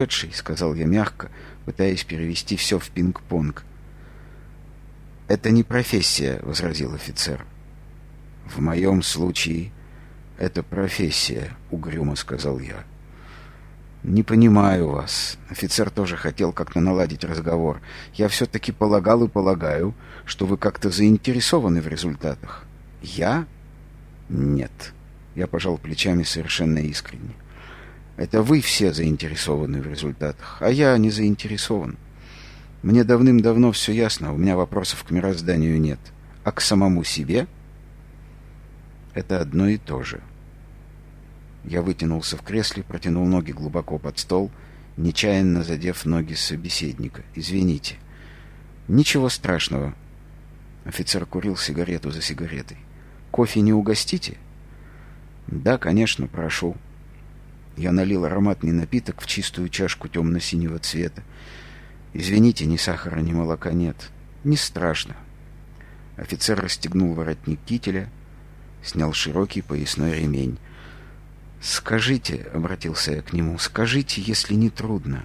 сумасшедший», — сказал я мягко, пытаясь перевести все в пинг-понг. «Это не профессия», — возразил офицер. «В моем случае это профессия», — угрюмо сказал я. «Не понимаю вас». Офицер тоже хотел как-то наладить разговор. «Я все-таки полагал и полагаю, что вы как-то заинтересованы в результатах». «Я? Нет». Я пожал плечами совершенно искренне. «Это вы все заинтересованы в результатах, а я не заинтересован. Мне давным-давно все ясно, у меня вопросов к мирозданию нет. А к самому себе это одно и то же». Я вытянулся в кресле, протянул ноги глубоко под стол, нечаянно задев ноги собеседника. «Извините». «Ничего страшного». Офицер курил сигарету за сигаретой. «Кофе не угостите?» «Да, конечно, прошу». Я налил ароматный напиток в чистую чашку темно-синего цвета. «Извините, ни сахара, ни молока нет. Не страшно». Офицер расстегнул воротник кителя, снял широкий поясной ремень. «Скажите», — обратился я к нему, — «скажите, если не трудно.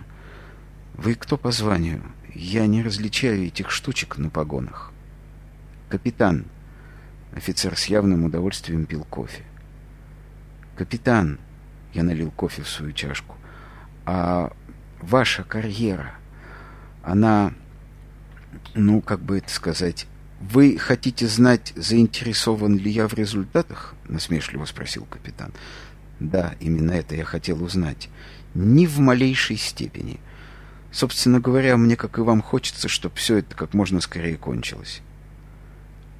Вы кто по званию? Я не различаю этих штучек на погонах». «Капитан». Офицер с явным удовольствием пил кофе. «Капитан», — я налил кофе в свою чашку, — «а ваша карьера, она, ну, как бы это сказать, вы хотите знать, заинтересован ли я в результатах?» — насмешливо спросил капитан. Да, именно это я хотел узнать. Ни в малейшей степени. Собственно говоря, мне, как и вам, хочется, чтобы все это как можно скорее кончилось.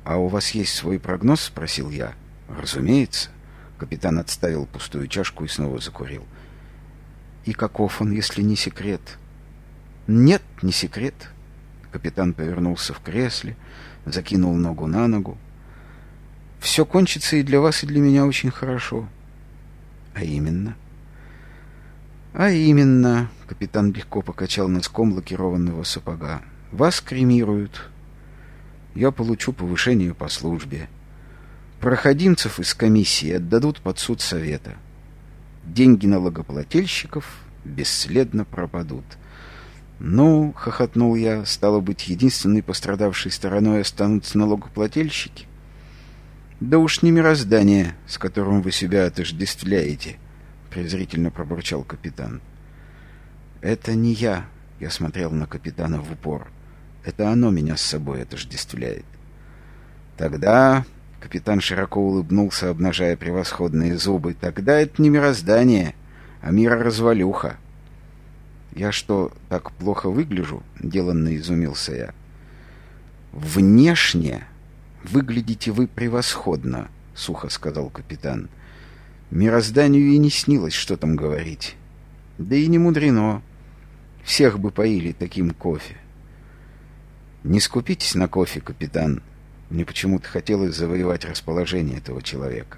«А у вас есть свой прогноз?» — спросил я. «Разумеется». Капитан отставил пустую чашку и снова закурил. «И каков он, если не секрет?» «Нет, не секрет». Капитан повернулся в кресле, закинул ногу на ногу. «Все кончится и для вас, и для меня очень хорошо». А именно? А именно, капитан легко покачал носком лакированного сапога. Вас кремируют. Я получу повышение по службе. Проходимцев из комиссии отдадут под суд совета. Деньги налогоплательщиков бесследно пропадут. «Ну, — хохотнул я, — стало быть, единственной пострадавшей стороной останутся налогоплательщики. «Да уж не мироздание, с которым вы себя отождествляете», — презрительно пробурчал капитан. «Это не я», — я смотрел на капитана в упор. «Это оно меня с собой отождествляет». «Тогда...» — капитан широко улыбнулся, обнажая превосходные зубы. «Тогда это не мироздание, а мироразвалюха». «Я что, так плохо выгляжу?» — деланно изумился я. «Внешне...» «Выглядите вы превосходно», — сухо сказал капитан. «Мирозданию и не снилось, что там говорить. Да и не мудрено. Всех бы поили таким кофе». «Не скупитесь на кофе, капитан». Мне почему-то хотелось завоевать расположение этого человека.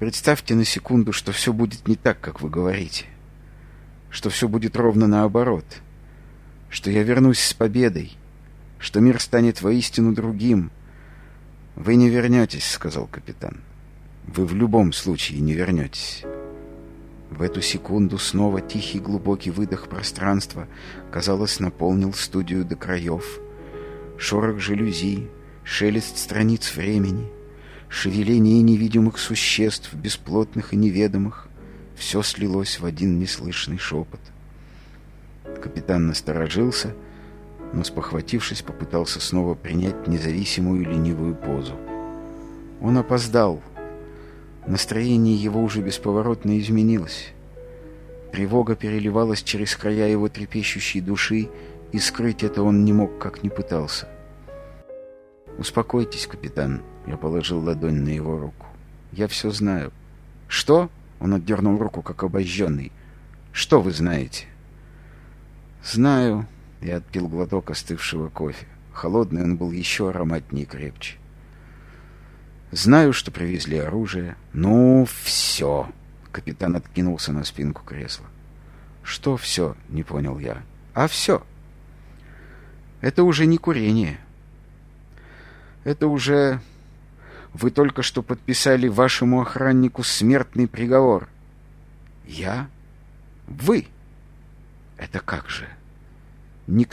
Представьте на секунду, что все будет не так, как вы говорите. Что все будет ровно наоборот. Что я вернусь с победой. Что мир станет воистину другим — «Вы не вернетесь», — сказал капитан. «Вы в любом случае не вернетесь». В эту секунду снова тихий глубокий выдох пространства, казалось, наполнил студию до краев. Шорох жалюзи, шелест страниц времени, шевеление невидимых существ, бесплотных и неведомых, все слилось в один неслышный шепот. Капитан насторожился — но, спохватившись, попытался снова принять независимую ленивую позу. Он опоздал. Настроение его уже бесповоротно изменилось. Тревога переливалась через края его трепещущей души, и скрыть это он не мог, как ни пытался. «Успокойтесь, капитан», — я положил ладонь на его руку. «Я все знаю». «Что?» — он отдернул руку, как обожженный. «Что вы знаете?» «Знаю», я отпил глоток остывшего кофе. Холодный он был еще ароматнее и крепче. Знаю, что привезли оружие. Ну, все. Капитан откинулся на спинку кресла. Что все? Не понял я. А все. Это уже не курение. Это уже... Вы только что подписали вашему охраннику смертный приговор. Я? Вы? Это как же? Никто